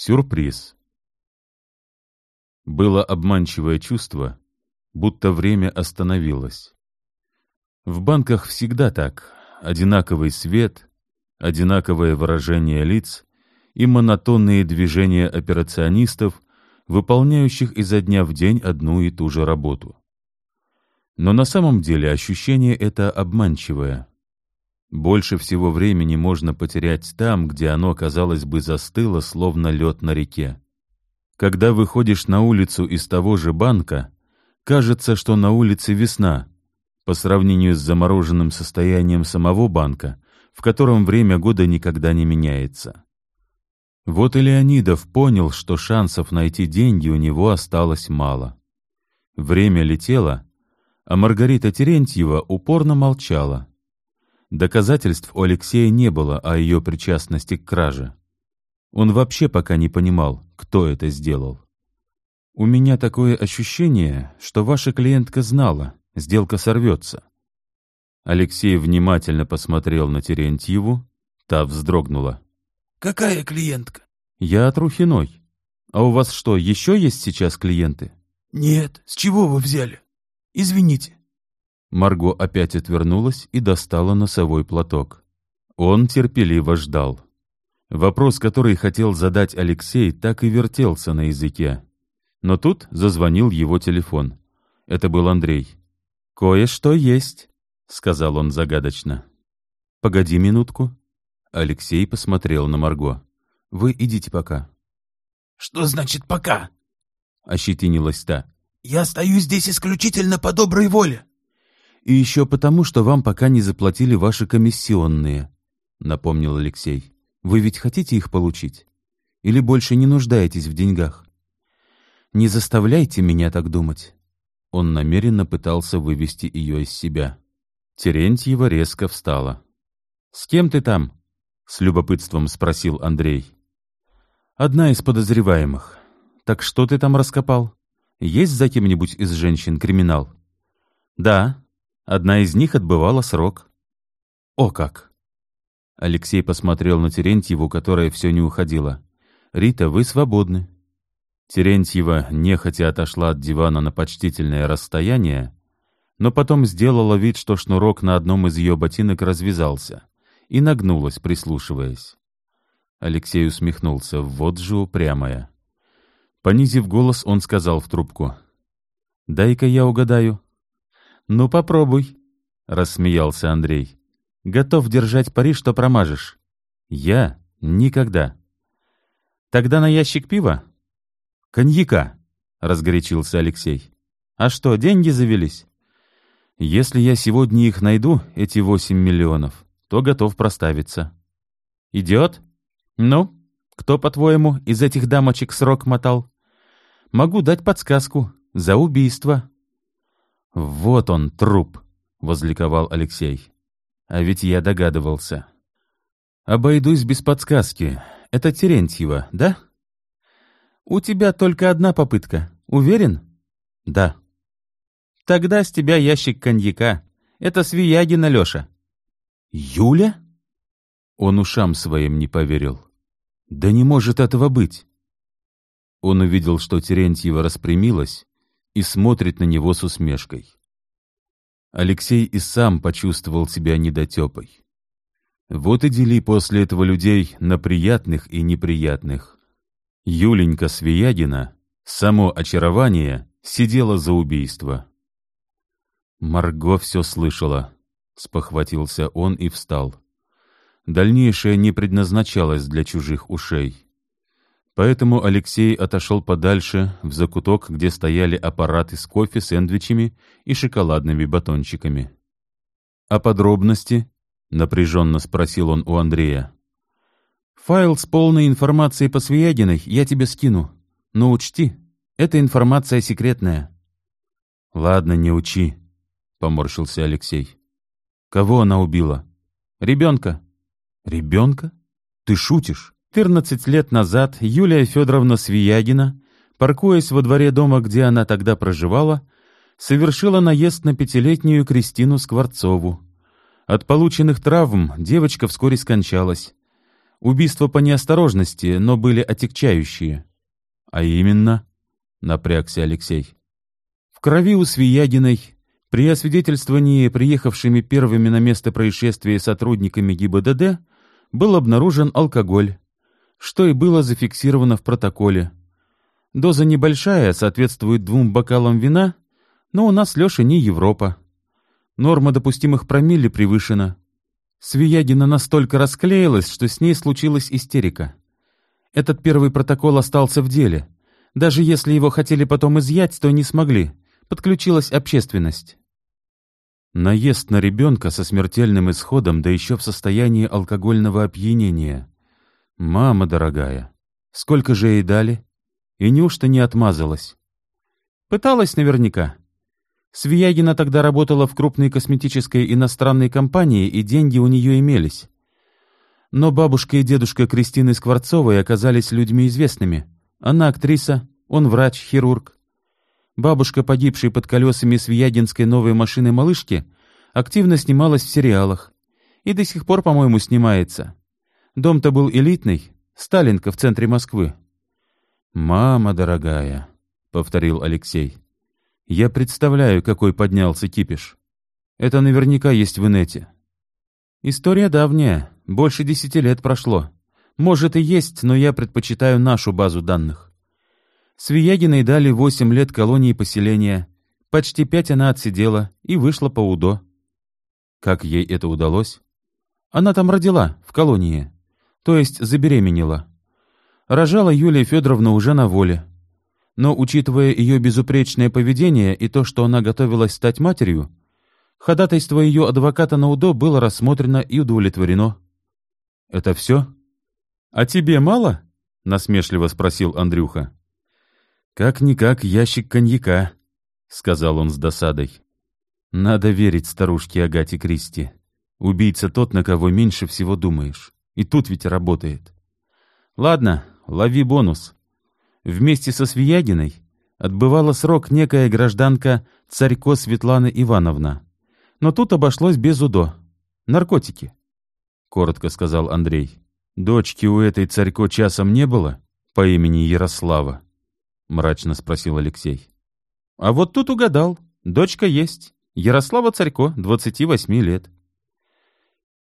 Сюрприз. Было обманчивое чувство, будто время остановилось. В банках всегда так. Одинаковый свет, одинаковое выражение лиц и монотонные движения операционистов, выполняющих изо дня в день одну и ту же работу. Но на самом деле ощущение это обманчивое. Больше всего времени можно потерять там, где оно, казалось бы, застыло, словно лед на реке. Когда выходишь на улицу из того же банка, кажется, что на улице весна, по сравнению с замороженным состоянием самого банка, в котором время года никогда не меняется. Вот и Леонидов понял, что шансов найти деньги у него осталось мало. Время летело, а Маргарита Терентьева упорно молчала. Доказательств у Алексея не было о ее причастности к краже. Он вообще пока не понимал, кто это сделал. «У меня такое ощущение, что ваша клиентка знала, сделка сорвется». Алексей внимательно посмотрел на Терентьеву, та вздрогнула. «Какая клиентка?» «Я от Рухиной. А у вас что, еще есть сейчас клиенты?» «Нет, с чего вы взяли? Извините». Марго опять отвернулась и достала носовой платок. Он терпеливо ждал. Вопрос, который хотел задать Алексей, так и вертелся на языке. Но тут зазвонил его телефон. Это был Андрей. «Кое-что есть», — сказал он загадочно. «Погоди минутку». Алексей посмотрел на Марго. «Вы идите пока». «Что значит «пока»?» — ощетинилась та. «Я стою здесь исключительно по доброй воле. И еще потому, что вам пока не заплатили ваши комиссионные, — напомнил Алексей. Вы ведь хотите их получить? Или больше не нуждаетесь в деньгах? Не заставляйте меня так думать. Он намеренно пытался вывести ее из себя. Терентьева резко встала. «С кем ты там?» — с любопытством спросил Андрей. «Одна из подозреваемых. Так что ты там раскопал? Есть за кем-нибудь из женщин криминал?» «Да», Одна из них отбывала срок. О как! Алексей посмотрел на Терентьеву, которая все не уходила. «Рита, вы свободны». Терентьева нехотя отошла от дивана на почтительное расстояние, но потом сделала вид, что шнурок на одном из ее ботинок развязался, и нагнулась, прислушиваясь. Алексей усмехнулся. Вот же упрямая. Понизив голос, он сказал в трубку. «Дай-ка я угадаю. «Ну, попробуй», — рассмеялся Андрей. «Готов держать пари, что промажешь». «Я? Никогда». «Тогда на ящик пива?» «Коньяка», — разгорячился Алексей. «А что, деньги завелись?» «Если я сегодня их найду, эти восемь миллионов, то готов проставиться». «Идет? Ну, кто, по-твоему, из этих дамочек срок мотал?» «Могу дать подсказку. За убийство». «Вот он, труп!» — возликовал Алексей. «А ведь я догадывался». «Обойдусь без подсказки. Это Терентьева, да?» «У тебя только одна попытка. Уверен?» «Да». «Тогда с тебя ящик коньяка. Это Свиягина Леша». «Юля?» Он ушам своим не поверил. «Да не может этого быть!» Он увидел, что Терентьева распрямилась, и смотрит на него с усмешкой. Алексей и сам почувствовал себя недотепой. Вот и дели после этого людей на приятных и неприятных. Юленька Свиягина, само очарование, сидела за убийство. Марго все слышала. Спохватился он и встал. Дальнейшее не предназначалось для чужих ушей. Поэтому Алексей отошел подальше, в закуток, где стояли аппараты с кофе, сэндвичами и шоколадными батончиками. «А подробности?» — напряженно спросил он у Андрея. «Файл с полной информацией по Свиягиной я тебе скину. Но учти, эта информация секретная». «Ладно, не учи», — поморщился Алексей. «Кого она убила?» «Ребенка». «Ребенка? Ты шутишь?» 14 лет назад Юлия Федоровна Свиягина, паркуясь во дворе дома, где она тогда проживала, совершила наезд на пятилетнюю Кристину Скворцову. От полученных травм девочка вскоре скончалась. Убийства по неосторожности, но были отягчающие. А именно, напрягся Алексей. В крови у Свиягиной, при освидетельствовании приехавшими первыми на место происшествия сотрудниками ГИБДД, был обнаружен алкоголь, что и было зафиксировано в протоколе. Доза небольшая, соответствует двум бокалам вина, но у нас, Леша, не Европа. Норма допустимых промилле превышена. Свиягина настолько расклеилась, что с ней случилась истерика. Этот первый протокол остался в деле. Даже если его хотели потом изъять, то не смогли. Подключилась общественность. Наезд на ребенка со смертельным исходом, да еще в состоянии алкогольного опьянения. Мама дорогая, сколько же ей дали? И неужто не отмазалась? Пыталась наверняка. Свиягина тогда работала в крупной косметической иностранной компании, и деньги у нее имелись. Но бабушка и дедушка Кристины Скворцовой оказались людьми известными. Она актриса, он врач, хирург. Бабушка, погибшей под колесами Свиягинской новой машины «Малышки», активно снималась в сериалах. И до сих пор, по-моему, снимается. Дом-то был элитный, Сталинка в центре Москвы. «Мама дорогая», — повторил Алексей. Я представляю, какой поднялся кипиш. Это наверняка есть в инете. История давняя, больше десяти лет прошло. Может и есть, но я предпочитаю нашу базу данных. Свиягиной дали восемь лет колонии поселения. Почти пять она отсидела и вышла по УДО. Как ей это удалось? Она там родила, в колонии. То есть забеременела. Рожала Юлия Федоровна уже на воле. Но, учитывая ее безупречное поведение и то, что она готовилась стать матерью, ходатайство ее адвоката на УДО было рассмотрено и удовлетворено. «Это все?» «А тебе мало?» — насмешливо спросил Андрюха. «Как-никак ящик коньяка», — сказал он с досадой. «Надо верить старушке Агате Кристи. Убийца тот, на кого меньше всего думаешь. И тут ведь работает. Ладно, лови бонус. Вместе со Свиягиной отбывала срок некая гражданка Царько Светлана Ивановна. Но тут обошлось без УДО. Наркотики, — коротко сказал Андрей. «Дочки у этой Царько часом не было по имени Ярослава?» — мрачно спросил Алексей. «А вот тут угадал. Дочка есть. Ярослава Царько, 28 лет».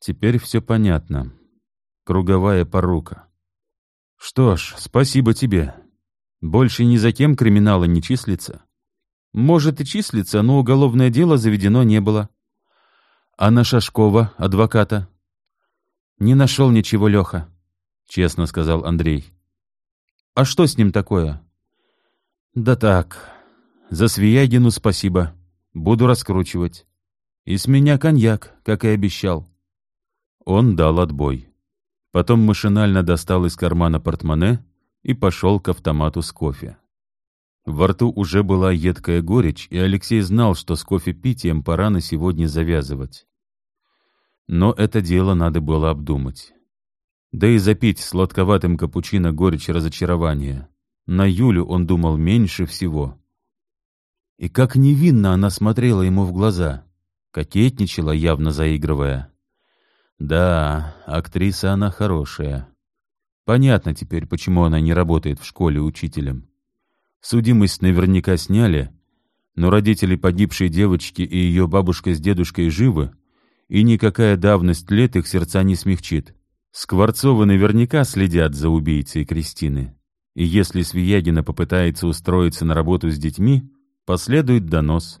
Теперь все понятно. Круговая порука. «Что ж, спасибо тебе. Больше ни за кем криминала не числится. Может и числится, но уголовное дело заведено не было. А на Шашкова, адвоката? Не нашел ничего, Леха, честно сказал Андрей. А что с ним такое? Да так, за Свиягину спасибо. Буду раскручивать. И с меня коньяк, как и обещал. Он дал отбой. Потом машинально достал из кармана портмоне и пошел к автомату с кофе. Во рту уже была едкая горечь, и Алексей знал, что с кофе-питием пора на сегодня завязывать. Но это дело надо было обдумать. Да и запить сладковатым капучино горечь разочарования. На Юлю он думал меньше всего. И как невинно она смотрела ему в глаза, кокетничала, явно заигрывая. Да, актриса она хорошая. Понятно теперь, почему она не работает в школе учителем. Судимость наверняка сняли, но родители погибшей девочки и ее бабушка с дедушкой живы, и никакая давность лет их сердца не смягчит. Скворцовы наверняка следят за убийцей Кристины. И если Свиягина попытается устроиться на работу с детьми, последует донос.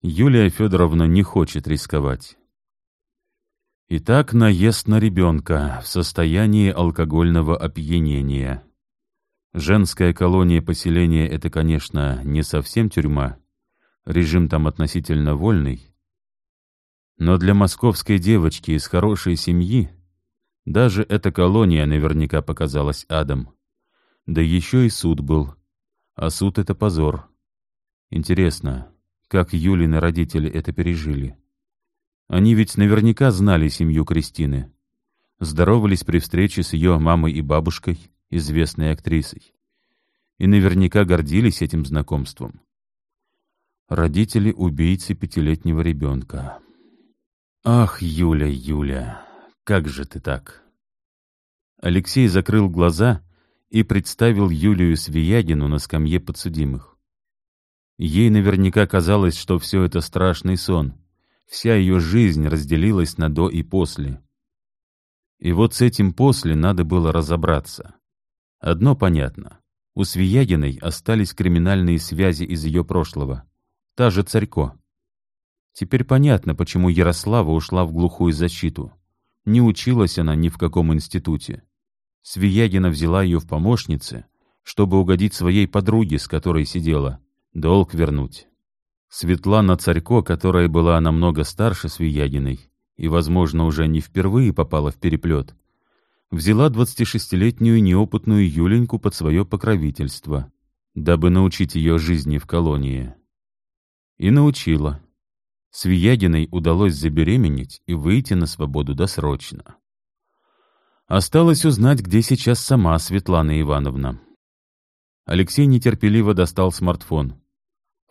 Юлия Федоровна не хочет рисковать. Итак, наезд на ребенка в состоянии алкогольного опьянения. Женская колония поселения — это, конечно, не совсем тюрьма. Режим там относительно вольный. Но для московской девочки из хорошей семьи даже эта колония наверняка показалась адом. Да еще и суд был. А суд — это позор. Интересно, как Юлины родители это пережили? Они ведь наверняка знали семью Кристины. Здоровались при встрече с ее мамой и бабушкой, известной актрисой. И наверняка гордились этим знакомством. Родители убийцы пятилетнего ребенка. Ах, Юля, Юля, как же ты так? Алексей закрыл глаза и представил Юлию Свиягину на скамье подсудимых. Ей наверняка казалось, что все это страшный сон. Вся ее жизнь разделилась на «до» и «после». И вот с этим «после» надо было разобраться. Одно понятно. У Свиягиной остались криминальные связи из ее прошлого. Та же Царько. Теперь понятно, почему Ярослава ушла в глухую защиту. Не училась она ни в каком институте. Свиягина взяла ее в помощницы, чтобы угодить своей подруге, с которой сидела, долг вернуть. Светлана Царько, которая была намного старше Свиягиной и, возможно, уже не впервые попала в переплет, взяла 26-летнюю неопытную Юленьку под свое покровительство, дабы научить ее жизни в колонии. И научила. Свиягиной удалось забеременеть и выйти на свободу досрочно. Осталось узнать, где сейчас сама Светлана Ивановна. Алексей нетерпеливо достал смартфон.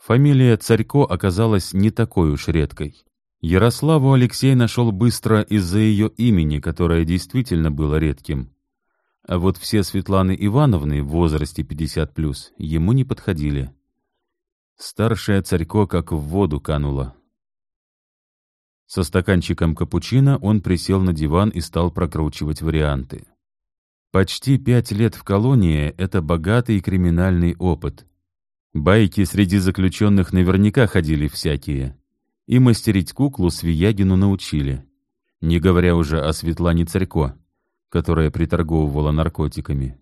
Фамилия Царько оказалась не такой уж редкой. Ярославу Алексей нашел быстро из-за ее имени, которое действительно было редким. А вот все Светланы Ивановны в возрасте 50+, ему не подходили. Старшая Царько как в воду канула. Со стаканчиком капучино он присел на диван и стал прокручивать варианты. Почти пять лет в колонии — это богатый криминальный опыт. Байки среди заключенных наверняка ходили всякие и мастерить куклу Свиягину научили, не говоря уже о Светлане Царько, которая приторговывала наркотиками.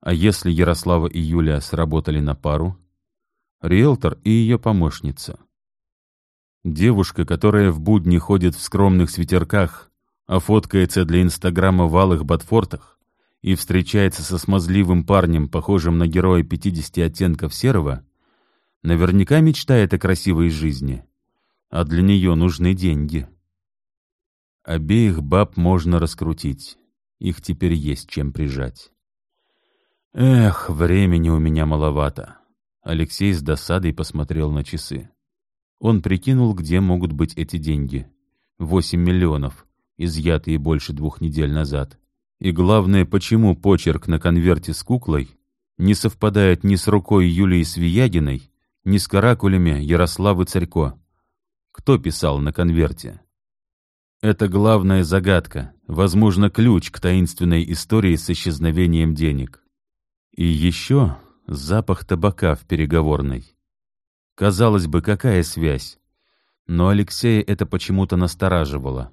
А если Ярослава и Юлия сработали на пару? Риэлтор и ее помощница. Девушка, которая в будни ходит в скромных свитерках, а фоткается для Инстаграма в алых ботфортах и встречается со смазливым парнем, похожим на героя 50 оттенков серого, наверняка мечтает о красивой жизни а для нее нужны деньги. Обеих баб можно раскрутить, их теперь есть чем прижать. Эх, времени у меня маловато. Алексей с досадой посмотрел на часы. Он прикинул, где могут быть эти деньги. Восемь миллионов, изъятые больше двух недель назад. И главное, почему почерк на конверте с куклой не совпадает ни с рукой Юлии Свиягиной, ни с каракулями Ярославы Царько. Кто писал на конверте? Это главная загадка, возможно, ключ к таинственной истории с исчезновением денег. И еще запах табака в переговорной. Казалось бы, какая связь? Но Алексея это почему-то настораживало.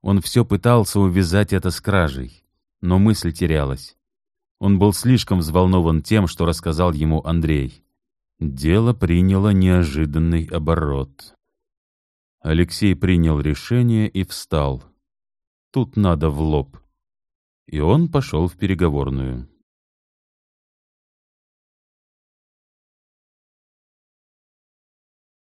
Он все пытался увязать это с кражей, но мысль терялась. Он был слишком взволнован тем, что рассказал ему Андрей. Дело приняло неожиданный оборот. Алексей принял решение и встал. Тут надо в лоб. И он пошел в переговорную.